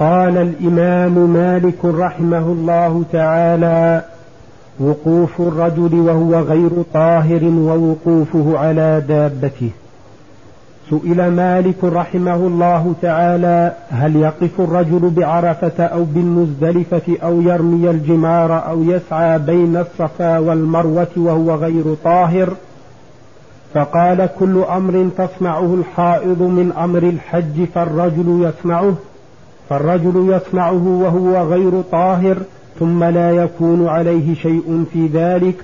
قال الإمام مالك رحمه الله تعالى وقوف الرجل وهو غير طاهر ووقوفه على دابته. سئل مالك رحمه الله تعالى هل يقف الرجل بعرفة أو بالمزدلفة أو يرمي الجمار أو يسعى بين الصفا والمروة وهو غير طاهر؟ فقال كل أمر تصنعه الحائض من أمر الحج فالرجل يصنعه فالرجل يصنعه وهو غير طاهر ثم لا يكون عليه شيء في ذلك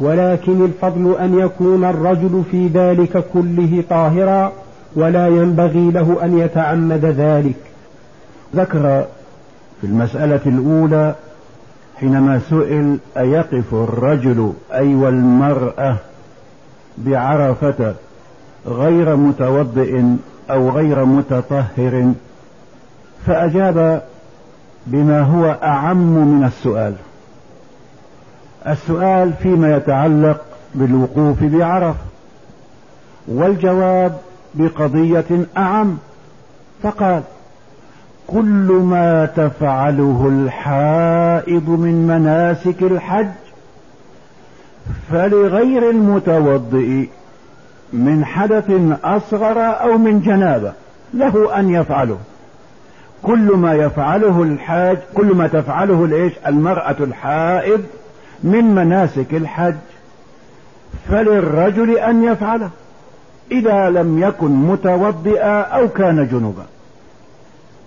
ولكن الفضل أن يكون الرجل في ذلك كله طاهرا ولا ينبغي له أن يتعمد ذلك. ذكر في المسألة الأولى حينما سئل أيقف الرجل أي والمرأة بعرفة غير متوضئ أو غير متطهر؟ فأجاب بما هو أعم من السؤال. السؤال فيما يتعلق بالوقوف بعرفة والجواب بقضية أعم. فقال كل ما تفعله الحائض من مناسك الحج فلغير المتوضئ من حدث أصغر أو من جنابة له أن يفعله. كل ما يفعله الحاج كل ما تفعله الإيش؟ المرأة الحائض من مناسك الحج. فللرجل أن يفعله إذا لم يكن متوضئا أو كان جنوبا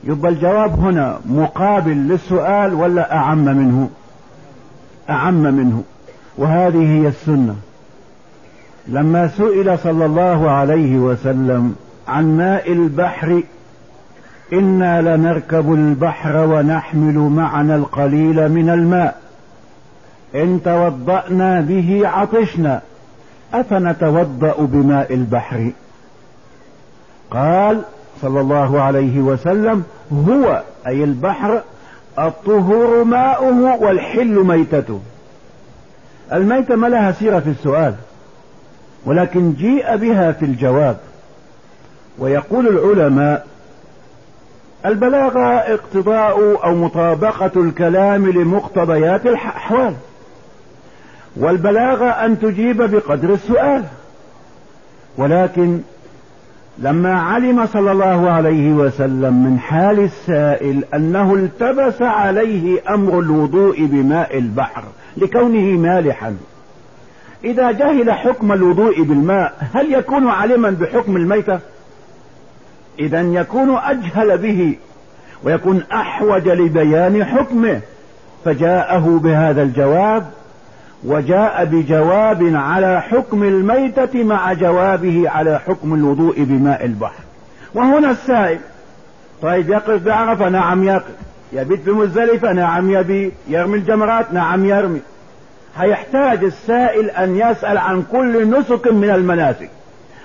يبقى الجواب هنا مقابل للسؤال ولا أعم منه؟ أعم منه. وهذه هي السنة. لما سئل صلى الله عليه وسلم عن ماء البحر إنا لنركب البحر ونحمل معنا القليل من الماء. إن توضأنا به عطشنا. أفنتوضأ بماء البحر؟ قال صلى الله عليه وسلم هو أي البحر الطهور ماؤه والحل ميتته. الميتة ما لها سيرة في السؤال ولكن جيء بها في الجواب. ويقول العلماء البلاغة اقتضاء أو مطابقة الكلام لمقتضيات الأحوال. والبلاغة أن تجيب بقدر السؤال. ولكن لما علم صلى الله عليه وسلم من حال السائل أنه التبس عليه أمر الوضوء بماء البحر لكونه مالحا إذا جهل حكم الوضوء بالماء هل يكون علما بحكم الميتة؟ اذا يكون أجهل به ويكون أحوج لبيان حكمه فجاءه بهذا الجواب وجاء بجواب على حكم الميتة مع جوابه على حكم الوضوء بماء البحر. وهنا السائل طيب يقف بعرفة نعم يقف. يبيت بمزدلفة نعم يبيت يرمي الجمرات نعم يرمي. هيحتاج السائل أن يسأل عن كل نسك من المناسك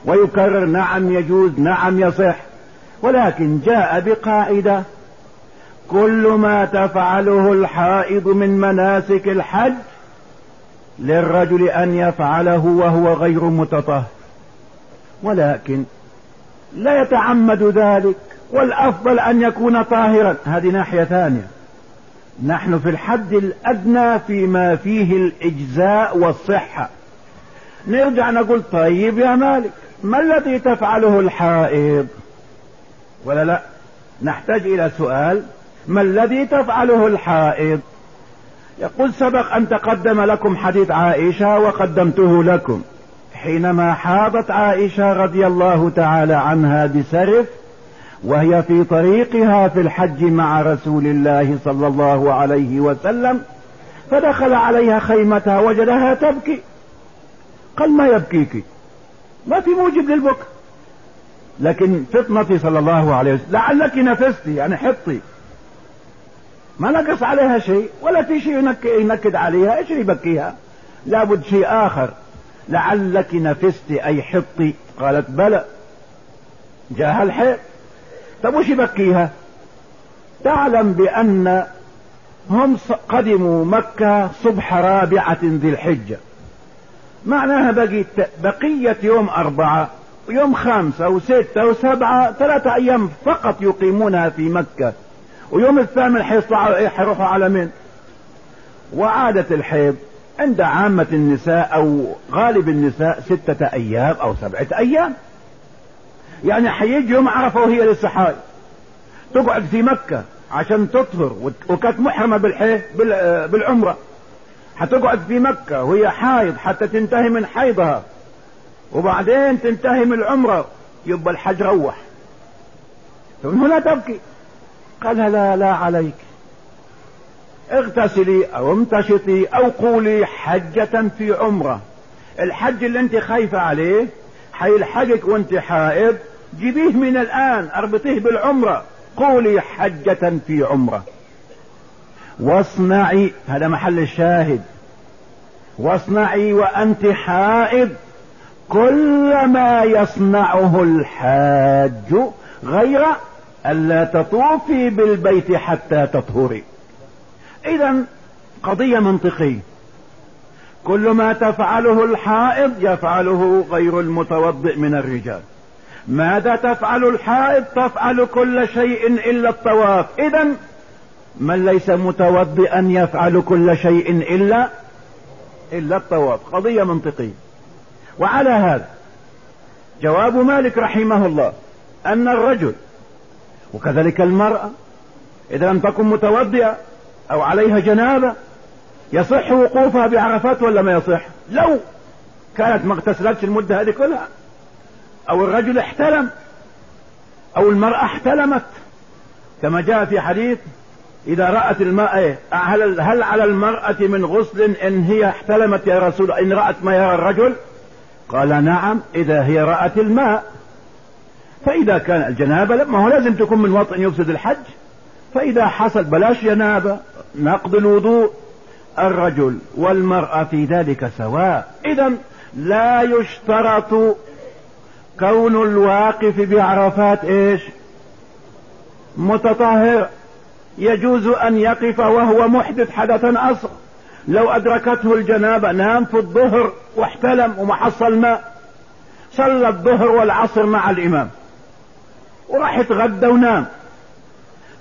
ويكرر نعم يجوز نعم يصح. ولكن جاء بقاعدة. كل ما تفعله الحائض من مناسك الحج للرجل أن يفعله وهو غير متطهر. ولكن لا يتعمد ذلك والأفضل أن يكون طاهرا. هذه ناحية ثانية. نحن في الحد الأدنى فيما فيه الإجزاء والصحة. نرجع نقول طيب يا مالك ما الذي تفعله الحائض؟ ولا لا؟ نحتاج إلى سؤال. ما الذي تفعله الحائض؟ يقول سبق أن تقدم لكم حديث عائشة وقدمته لكم. حينما حاضت عائشة رضي الله تعالى عنها بسرف وهي في طريقها في الحج مع رسول الله صلى الله عليه وسلم فدخل عليها خيمتها وجدها تبكي. قال ما يبكيك؟ ما في موجب للبكاء. لكن فطنتي صلى الله عليه وسلم لعلك نفستي يعني حطي. ما نقص عليها شيء ولا في شيء ينكد عليها إيش يبكيها؟ لابد شيء آخر. لعلك نفست أي حطي. قالت بلى. جاءها الحيط طب وش يبكيها؟ تعلم بأن هم قدموا مكة صبح رابعة ذي الحجة. معناها بقيت بقية يوم أربعة. ويوم خمسة وستة وسبعة ثلاثة أيام فقط يقيمونها في مكة. ويوم الثامن حيروحوا على مين وعادة الحيض عند عامة النساء أو غالب النساء ستة أيام أو سبعة أيام. يعني حيجي يوم عرفة وهي لسه حايض تقعد في مكة عشان تطهر وكانت محرمة بالحيض بالعمرة. هتقعد في مكة وهي حايض حتى تنتهي من حيضها. وبعدين تنتهي من العمرة يبقى الحج روح. فمن هنا تبكي. قال لا لا عليك. اغتسلي أو امتشطي أو قولي حجة في عمرة. الحج اللي أنت خايفة عليه حيلحقك وأنت حائض. جيبيه من الآن أربطيه بالعمرة. قولي حجة في عمرة. واصنعي هذا محل الشاهد. واصنعي وأنت حائض. كل ما يصنعه الحاج غير الا تطوفي بالبيت حتى تطهري. اذا قضية منطقية. كل ما تفعله الحائض يفعله غير المتوضئ من الرجال. ماذا تفعل الحائض؟ تفعل كل شيء إلا الطواف. اذا من ليس متوضئا يفعل كل شيء إلا إلا الطواف. قضية منطقية. وعلى هذا جواب مالك رحمه الله أن الرجل وكذلك المرأة إذا لم تكن متوضئة أو عليها جنابة يصح وقوفها بعرفات ولا ما يصح؟ لو كانت ما اغتسلتش المدة هذه كلها. أو الرجل احتلم أو المرأة احتلمت. كما جاء في حديث إذا رأت الماء هل, هل على المرأة من غسل إن هي احتلمت يا رسول إن رأت ما يرى الرجل؟ قال نعم إذا هي رأت الماء. فإذا كان الجنابة ما هو لازم تكون من وطن يفسد الحج. فإذا حصل بلاش جنابة نقض الوضوء. الرجل والمرأة في ذلك سواء. اذا لا يشترط كون الواقف بعرفات إيش؟ متطهر. يجوز أن يقف وهو محدث حدثا أصغر. لو أدركته الجنابة نام في الظهر واحتلم وما حصل ماء. صلى الظهر والعصر مع الإمام. وراح يتغدى ونام.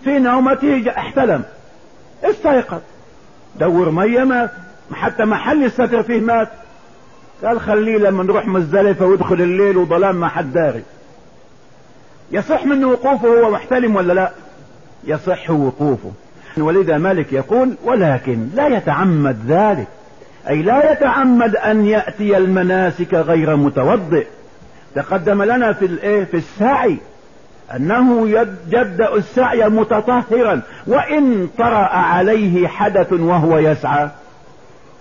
في نومته احتلم. استيقظ. دور مية مات حتى محل الستر فيه مات. قال خليه لما نروح مزدلفة ويدخل الليل وظلام ما حد داري. يصح منه وقوفه هو محتلم ولا لا؟ يصح وقوفه. ولذا مالك يقول ولكن لا يتعمد ذلك. أي لا يتعمد أن يأتي المناسك غير متوضئ. تقدم لنا في الايه في السعي أنه يبدأ السعي متطهرا وإن طرأ عليه حدث وهو يسعى.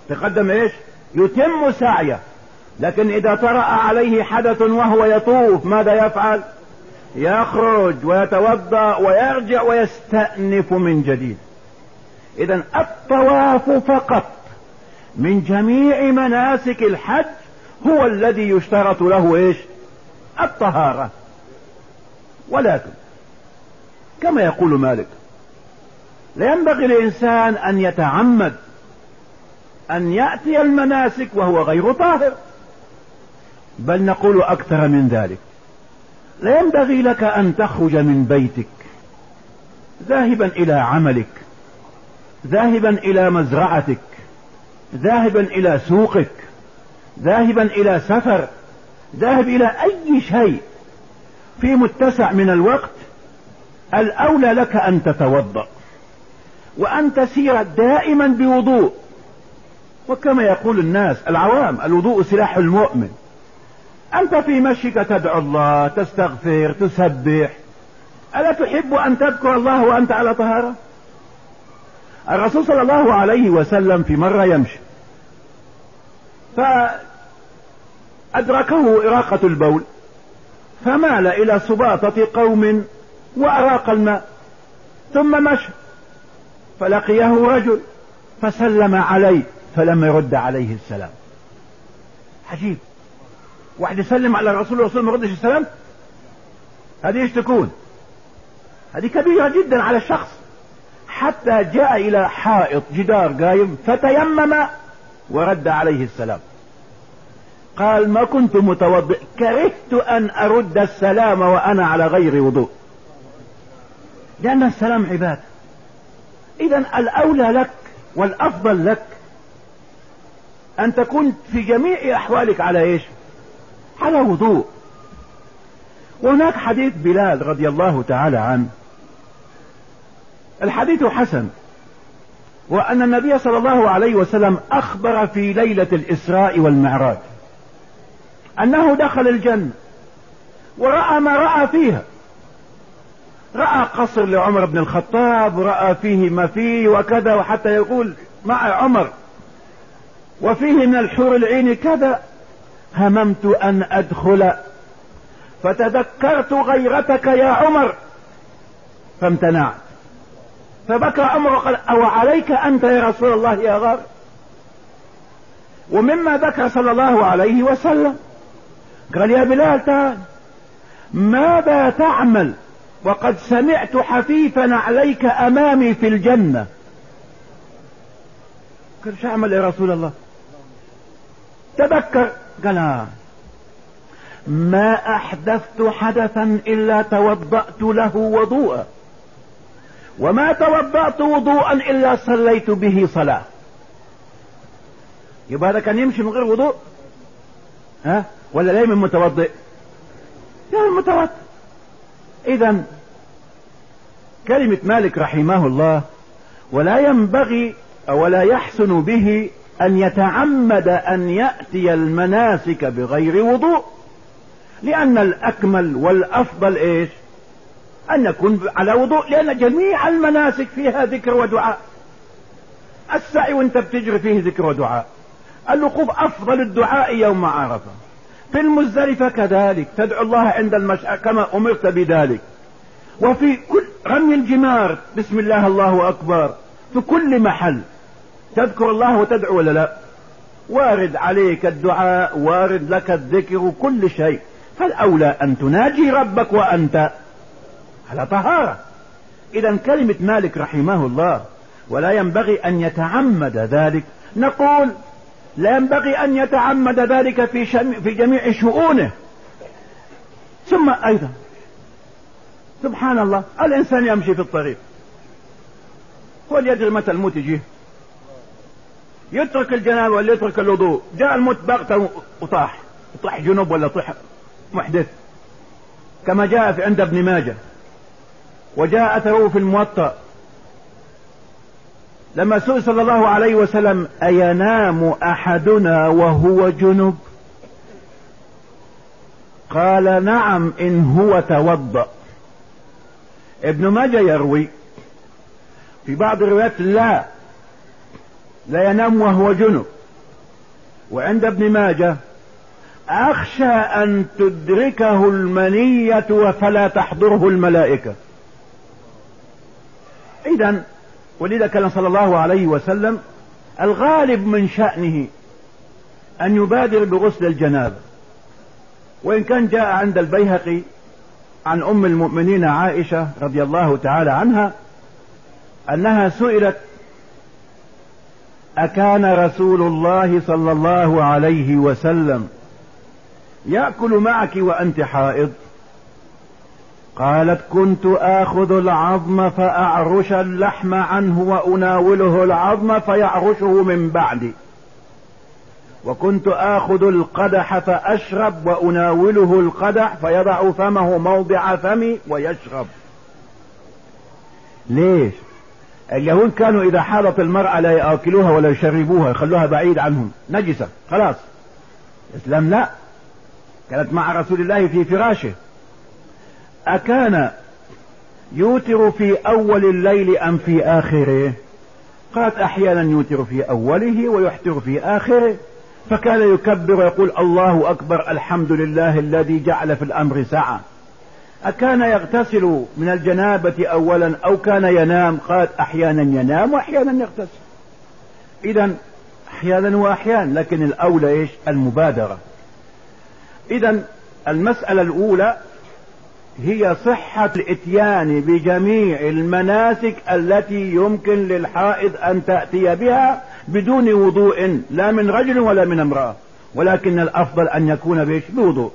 تقدم إيش؟ يتم سعيه لكن إذا طرأ عليه حدث وهو يطوف ماذا يفعل؟ يخرج ويتوضأ ويرجع ويستأنف من جديد. اذا الطواف فقط من جميع مناسك الحج هو الذي يشترط له إيش؟ الطهارة. ولكن كما يقول مالك لا ينبغي الانسان أن يتعمد أن يأتي المناسك وهو غير طاهر. بل نقول أكثر من ذلك. لا ينبغي لك أن تخرج من بيتك. ذاهبا إلى عملك. ذاهبا إلى مزرعتك. ذاهبا إلى سوقك. ذاهبا إلى سفر. ذاهب إلى أي شيء. في متسع من الوقت الأولى لك أن تتوضأ. وأن تسير دائما بوضوء. وكما يقول الناس العوام الوضوء سلاح المؤمن. أنت في مشيك تدعو الله تستغفر تسبح. ألا تحب أن تذكر الله وأنت على طهارة؟ الرسول صلى الله عليه وسلم في مرة يمشي. فأدركه إراقة البول. فمال إلى سباطة قوم وأراق الماء. ثم مشى. فلقيه رجل فسلم عليه فلم يرد عليه السلام. عجيب. واحد يسلم على الرسول والرسول ما يردش السلام هذه إيش تكون؟ هذه كبيرة جدا على الشخص. حتى جاء إلى حائط جدار قايم فتيمم ورد عليه السلام. قال ما كنت متوضئ كرهت أن أرد السلام وأنا على غير وضوء. لأن السلام عبادة. اذا الأولى لك والأفضل لك أن تكون في جميع أحوالك على إيش؟ على وضوء. وهناك حديث بلال رضي الله تعالى عنه. الحديث حسن وأن النبي صلى الله عليه وسلم أخبر في ليلة الإسراء والمعراج أنه دخل الجنة ورأى ما رأى فيها. رأى قصر لعمر بن الخطاب رأى فيه ما فيه وكذا وحتى يقول مع عمر وفيه من الحور العين كذا. هممت أن أدخل. فتذكرت غيرتك يا عمر. فامتنعت. فبكى عمر وقال أو عليك أنت يا رسول الله يا غار؟ ومما ذكر صلى الله عليه وسلم. قال يا بلال تعال. ماذا تعمل؟ وقد سمعت حفيفا عليك أمامي في الجنة. قال شو أعمل يا رسول الله؟ تذكر. قال. ما أحدثت حدثا إلا توضأت له وضوءا وما توضأت وضوءا إلا صليت به صلاة. يبقى هذا كان يمشي من غير وضوء؟ ها؟ ولا لا من متوضئ؟ لا من متوضئ. اذا كلمة مالك رحمه الله ولا ينبغي ولا يحسن به أن يتعمد أن يأتي المناسك بغير وضوء لأن الأكمل والأفضل إيش؟ أن يكون على وضوء لأن جميع المناسك فيها ذكر ودعاء. السعي وأنت بتجري فيه ذكر ودعاء. الوقوف أفضل الدعاء يوم عرفة. في المزدلفة كذلك تدعو الله عند المشعر كما أمرت بذلك. وفي كل رمي الجمار بسم الله الله أكبر في كل محل. تذكر الله وتدعو ولا لا؟ وارد عليك الدعاء وارد لك الذكر وكل شيء. فالأولى أن تناجي ربك وأنت على طهارة. إذا كلمة مالك رحمه الله ولا ينبغي أن يتعمد ذلك. نقول لا ينبغي أن يتعمد ذلك في, شم في جميع شؤونه. ثم أيضا سبحان الله الإنسان يمشي في الطريق. هو يدري متى الموت يجيه؟ يترك الجنابه ولا يترك الوضوء. جاء الموت بغته وطاح. طاح جنوب ولا طاح محدث. كما جاء في عند ابن ماجه. وجاء اثره في الموطأ. لما سئل صلى الله عليه وسلم أينام أحدنا وهو جنب قال نعم إن هو توضأ. ابن ماجه يروي. في بعض الروايات لا. لا ينام وهو جنب. وعند ابن ماجه أخشى أن تدركه المنية فلا تحضره الملائكة. إذا ولذا كان صلى الله عليه وسلم الغالب من شأنه أن يبادر بغسل الجنابة وإن كان جاء عند البيهقي عن أم المؤمنين عائشة رضي الله تعالى عنها أنها سئلت أكان رسول الله صلى الله عليه وسلم يأكل معك وأنت حائض؟ قالت كنت آخذ العظم فأعرش اللحم عنه وأناوله العظم فيعرشه من بعدي. وكنت آخذ القدح فأشرب وأناوله القدح فيضع فمه موضع فمي ويشرب. ليش؟ اليهود كانوا إذا حاضت المرأة لا يأكلوها ولا يشربوها يخلوها بعيد عنهم نجسة خلاص. الإسلام لا. كانت مع رسول الله في فراشه. أكان يوتر في أول الليل أم في آخره؟ قالت أحيانا يوتر في أوله ويحتر في آخره. فكان يكبر ويقول الله أكبر الحمد لله الذي جعل في الأمر سعة أكان يغتسل من الجنابة أولا أو كان ينام؟ قالت أحيانا ينام وأحيانا يغتسل. إذا أحيانا وأحيانا لكن الأولى إيش؟ المبادرة. إذا المسألة الأولى هي صحة الإتيان بجميع المناسك التي يمكن للحائض أن تأتي بها بدون وضوء لا من رجل ولا من امرأة. ولكن الأفضل أن يكون بوضوء.